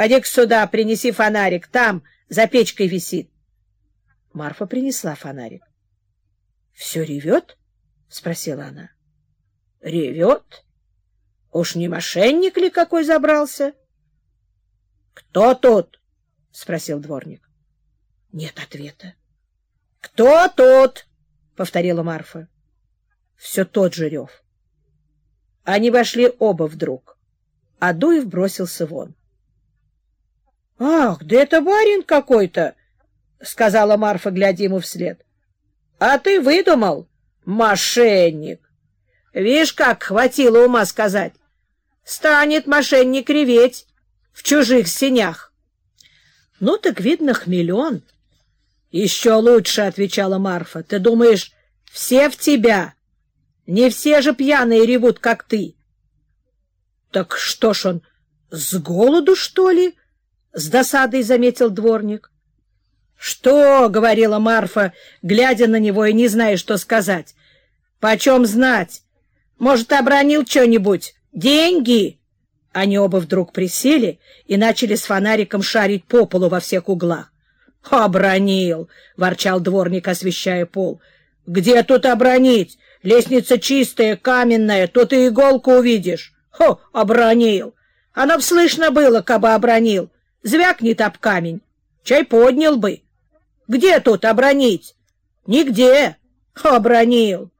Поди-ка сюда, принеси фонарик, там, за печкой висит. Марфа принесла фонарик. — Все ревет? — спросила она. — Ревет? Уж не мошенник ли какой забрался? — Кто тут? — спросил дворник. Нет ответа. — Кто тут? — повторила Марфа. Все тот же рев. Они вошли оба вдруг. Адуев бросился вон. — Ах, да это барин какой-то! — сказала Марфа, глядя ему вслед. — А ты выдумал? Мошенник! Видишь, как хватило ума сказать. Станет мошенник реветь в чужих сенях. — Ну так, видно, хмелен. — Еще лучше, — отвечала Марфа. — Ты думаешь, все в тебя? Не все же пьяные ревут, как ты. — Так что ж он, с голоду, что ли? — с досадой заметил дворник. — Что? — говорила Марфа, глядя на него и не зная, что сказать. — Почем знать? Может, обронил что-нибудь? Деньги? Они оба вдруг присели и начали с фонариком шарить по полу во всех углах. — Обронил! — ворчал дворник, освещая пол. — Где тут обронить? Лестница чистая, каменная, тут и иголку увидишь. Хо, обронил! Оно б слышно было, кабы обронил. Звякнет об камень. Чай поднял бы. Где тут обронить? Нигде. Обронил.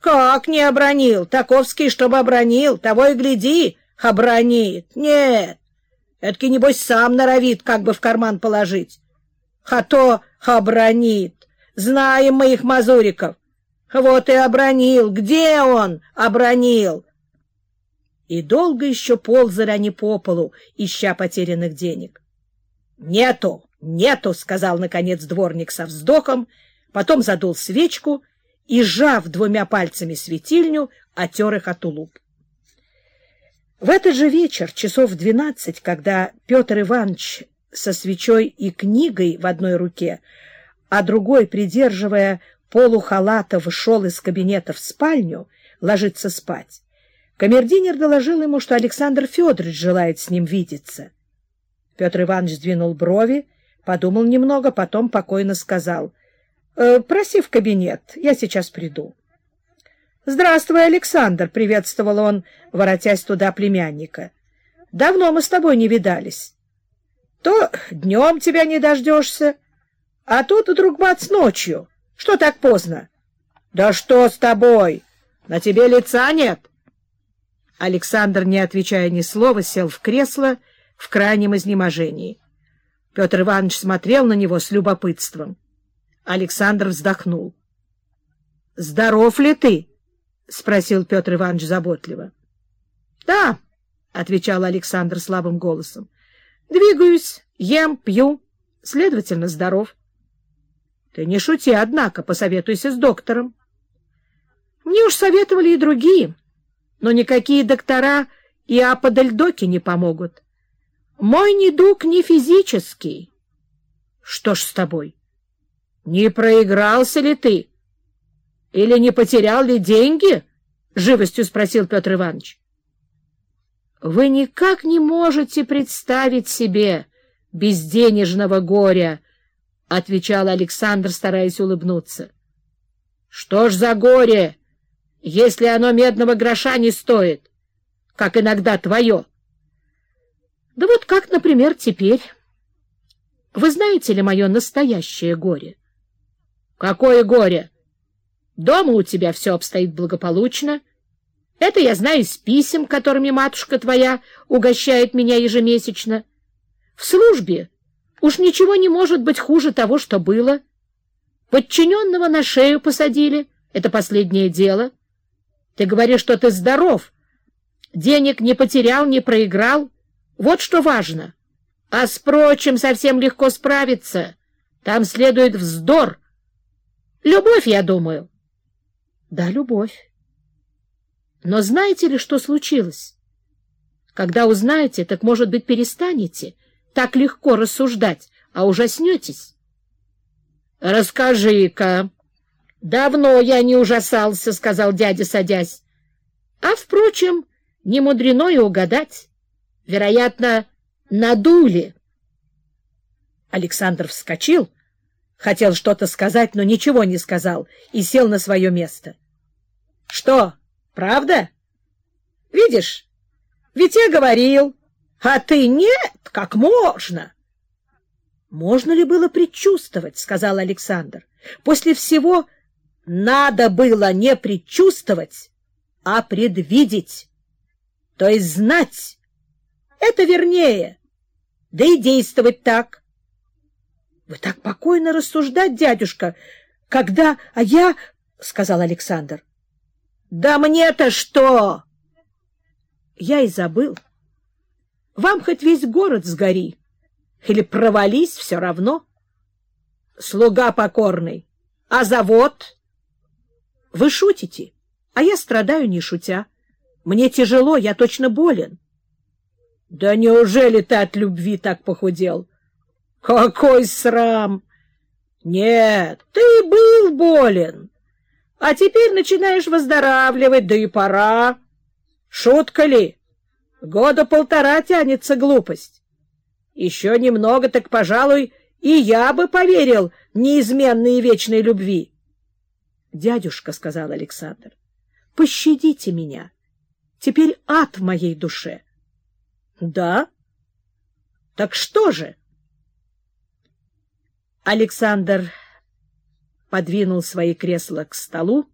Как не обронил? Таковский, чтобы обронил, того и гляди, обронит. Нет. Эдакий, небось, сам норовит, как бы в карман положить. А то обронит. Знаем мы их, мазуриков. Вот и обронил. Где он обронил? И долго еще ползали они по полу, ища потерянных денег. — Нету, нету, — сказал, наконец, дворник со вздохом, потом задул свечку и, сжав двумя пальцами светильню, отер их от улуп. В этот же вечер, часов двенадцать, когда Петр Иванович со свечой и книгой в одной руке, а другой, придерживая полухалата, вышел из кабинета в спальню ложиться спать, камердинер доложил ему, что Александр Федорович желает с ним видеться. Петр Иванович сдвинул брови, подумал немного, потом покойно сказал, «Э, «Проси в кабинет, я сейчас приду». «Здравствуй, Александр!» — приветствовал он, воротясь туда племянника. «Давно мы с тобой не видались. То днем тебя не дождешься, а тут вдруг бац ночью. Что так поздно? Да что с тобой? На тебе лица нет? Александр, не отвечая ни слова, сел в кресло в крайнем изнеможении. Петр Иванович смотрел на него с любопытством. Александр вздохнул. — Здоров ли ты? — спросил Петр Иванович заботливо. — Да, — отвечал Александр слабым голосом. — Двигаюсь, ем, пью, следовательно, здоров. — ты не шути, однако, посоветуйся с доктором. Мне уж советовали и другие, но никакие доктора и аподельдоки не помогут. Мой недуг не физический. Что ж с тобой? Не проигрался ли ты? Или не потерял ли деньги? Живостью спросил Петр Иванович. Вы никак не можете представить себе безденежного горя, — отвечал Александр, стараясь улыбнуться. — Что ж за горе, если оно медного гроша не стоит, как иногда твое? — Да вот как, например, теперь. Вы знаете ли мое настоящее горе? — Какое горе? Дома у тебя все обстоит благополучно. Это я знаю из писем, которыми матушка твоя угощает меня ежемесячно. В службе Уж ничего не может быть хуже того, что было. Подчиненного на шею посадили. Это последнее дело. Ты говоришь, что ты здоров. Денег не потерял, не проиграл. Вот что важно. А с прочим совсем легко справиться. Там следует вздор. Любовь, я думаю. Да, любовь. Но знаете ли, что случилось? Когда узнаете, так, может быть, перестанете — так легко рассуждать, а ужаснетесь. — Расскажи-ка. — Давно я не ужасался, — сказал дядя, садясь. — А, впрочем, не мудрено и угадать. Вероятно, надули. Александр вскочил, хотел что-то сказать, но ничего не сказал и сел на свое место. — Что, правда? Видишь, ведь я говорил, а ты нет, как можно. — Можно ли было предчувствовать, — сказал Александр. — После всего надо было не предчувствовать, а предвидеть, то есть знать. Это вернее, да и действовать так. — Вы так покойно рассуждать, дядюшка, когда... А я... — сказал Александр. — Да мне-то что? Я и забыл. Вам хоть весь город сгори, или провались, все равно. Слуга покорный. А завод? Вы шутите, а я страдаю, не шутя. Мне тяжело, я точно болен. Да неужели ты от любви так похудел? Какой срам! Нет, ты был болен, а теперь начинаешь выздоравливать, да и пора. Шутка ли? Года полтора тянется глупость. Еще немного, так, пожалуй, и я бы поверил неизменной и вечной любви. — Дядюшка, — сказал Александр, — пощадите меня. Теперь ад в моей душе. — Да? Так что же? Александр подвинул свои кресла к столу,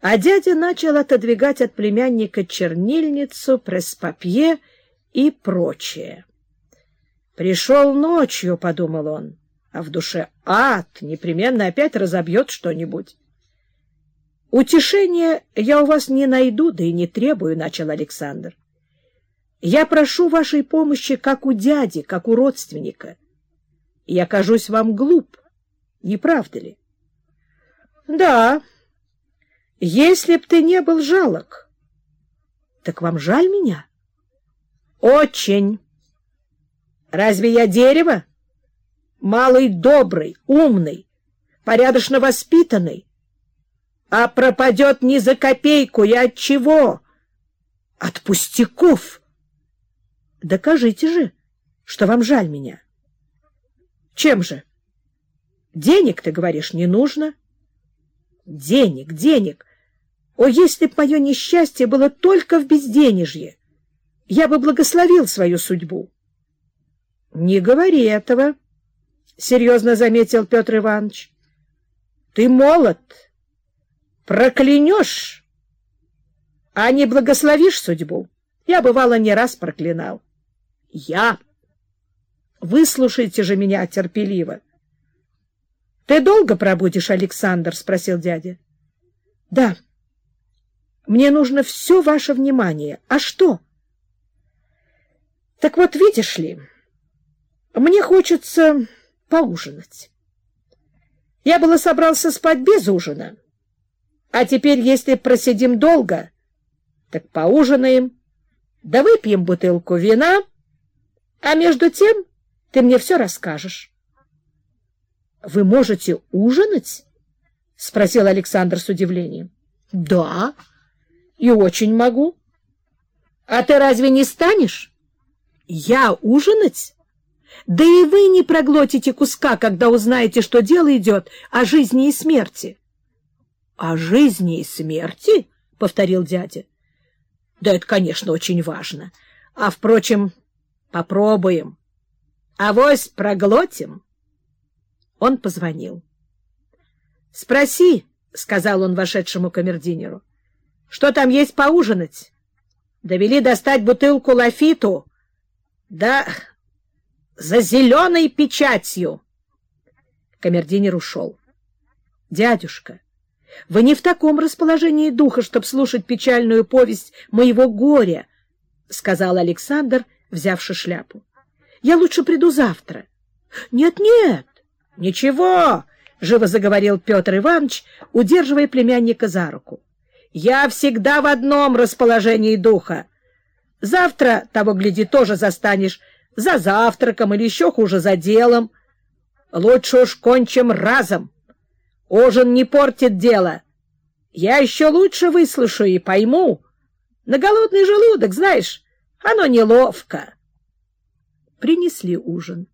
а дядя начал отодвигать от племянника чернильницу, пресс-папье и прочее. «Пришел ночью», — подумал он, — «а в душе ад непременно опять разобьет что-нибудь». «Утешения я у вас не найду, да и не требую», — начал Александр. «Я прошу вашей помощи как у дяди, как у родственника. Я кажусь вам глуп, не правда ли?» «Да», если б ты не был жалок. Так вам жаль меня? Очень. Разве я дерево? Малый добрый, умный, порядочно воспитанный. А пропадет не за копейку, и от чего? От пустяков. Докажите же, что вам жаль меня. Чем же? Денег, ты говоришь, не нужно. Денег, денег. О, если б мое несчастье было только в безденежье! Я бы благословил свою судьбу. — Не говори этого, — серьезно заметил Петр Иванович. — Ты молод, проклянешь, а не благословишь судьбу. Я, бывало, не раз проклинал. — Я. Выслушайте же меня терпеливо. — Ты долго пробудешь, Александр? — спросил дядя. — Да. — мне нужно все ваше внимание. А что? Так вот, видишь ли, мне хочется поужинать. Я было собрался спать без ужина. А теперь, если просидим долго, так поужинаем, да выпьем бутылку вина, а между тем ты мне все расскажешь. — Вы можете ужинать? — спросил Александр с удивлением. — Да. — и очень могу. А ты разве не станешь? Я ужинать? Да и вы не проглотите куска, когда узнаете, что дело идет о жизни и смерти. — О жизни и смерти? — повторил дядя. — Да это, конечно, очень важно. А, впрочем, попробуем. Авось проглотим. Он позвонил. — Спроси, — сказал он вошедшему камердинеру. Что там есть поужинать? Довели достать бутылку лафиту. Да за зеленой печатью. Камердинер ушел. — Дядюшка, вы не в таком расположении духа, чтобы слушать печальную повесть моего горя, — сказал Александр, взявши шляпу. — Я лучше приду завтра. Нет, — Нет-нет, ничего, — живо заговорил Петр Иванович, удерживая племянника за руку. Я всегда в одном расположении духа. Завтра, того гляди, тоже застанешь за завтраком или еще хуже за делом. Лучше уж кончим разом. Ужин не портит дело. Я еще лучше выслушаю и пойму. На голодный желудок, знаешь, оно неловко. принесли ужин.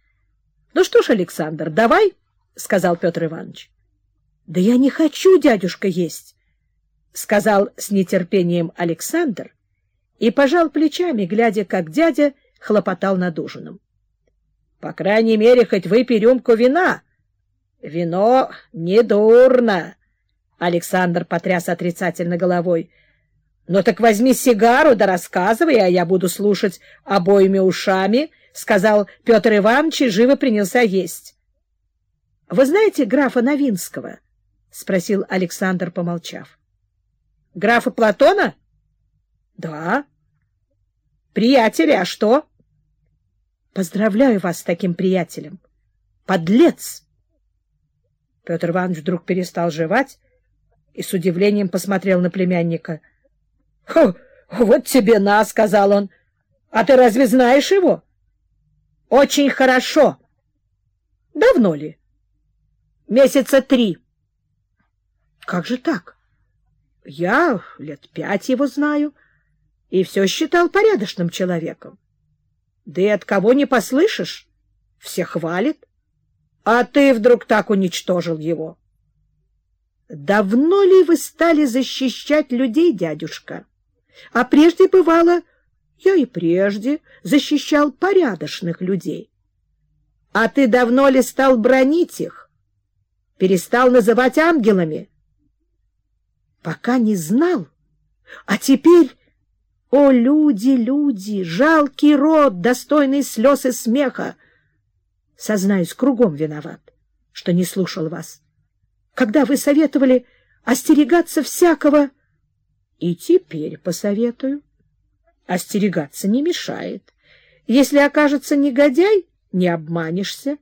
— Ну что ж, Александр, давай, — сказал Петр Иванович. — Да я не хочу, дядюшка, есть, — сказал с нетерпением Александр и пожал плечами, глядя, как дядя хлопотал над ужином. — По крайней мере, хоть выпей рюмку вина. Вино недурно. Александр потряс отрицательно головой. — Ну так возьми сигару да рассказывай, а я буду слушать обоими ушами, — сказал Петр Иванович и живо принялся есть. — Вы знаете графа Новинского? — спросил Александр, помолчав. — Графа Платона? — Да. — Приятеля, а что? — Поздравляю вас с таким приятелем. Подлец! Петр Иванович вдруг перестал жевать и с удивлением посмотрел на племянника. — Вот тебе на, — сказал он. — А ты разве знаешь его? — Очень хорошо. — Давно ли? — Месяца три. — Как же так? Я лет пять его знаю и все считал порядочным человеком. Да и от кого не послышишь, все хвалят. А ты вдруг так уничтожил его. Давно ли вы стали защищать людей, дядюшка? А прежде бывало, я и прежде защищал порядочных людей. А ты давно ли стал бронить их? Перестал называть ангелами? Пока не знал. А теперь... О, люди, люди, жалкий род, достойный слез и смеха! Сознаюсь, кругом виноват, что не слушал вас. Когда вы советовали остерегаться всякого... И теперь посоветую. Остерегаться не мешает. Если окажется негодяй, не обманешься,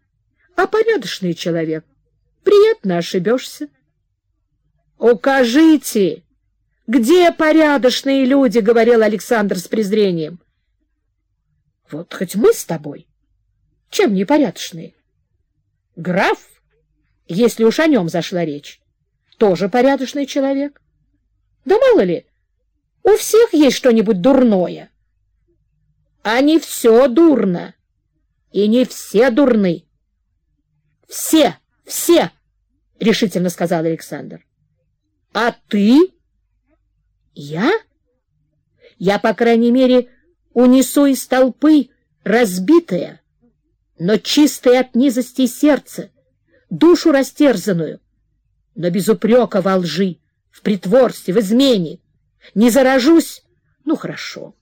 а порядочный человек. Приятно ошибешься. «Укажите, где порядочные люди?» — говорил Александр с презрением. «Вот хоть мы с тобой. Чем непорядочные?» «Граф, если уж о нем зашла речь, тоже порядочный человек. Да мало ли, у всех есть что-нибудь дурное. А не все дурно, и не все дурны. Все, все, — решительно сказал Александр. А ты? Я? Я, по крайней мере, унесу из толпы разбитое, но чистое от низости сердце, душу растерзанную, но без упрека во лжи, в притворстве, в измене. Не заражусь? Ну, хорошо.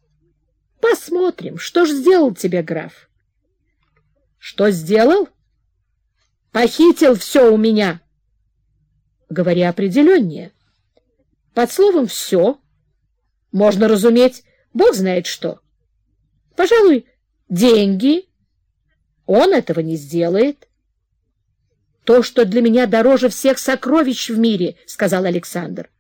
Посмотрим, что ж сделал тебе граф. Что сделал? Похитил все у меня. Говоря определеннее. Под словом «все» можно разуметь бог знает что. Пожалуй, деньги. Он этого не сделает. То, что для меня дороже всех сокровищ в мире, — сказал Александр.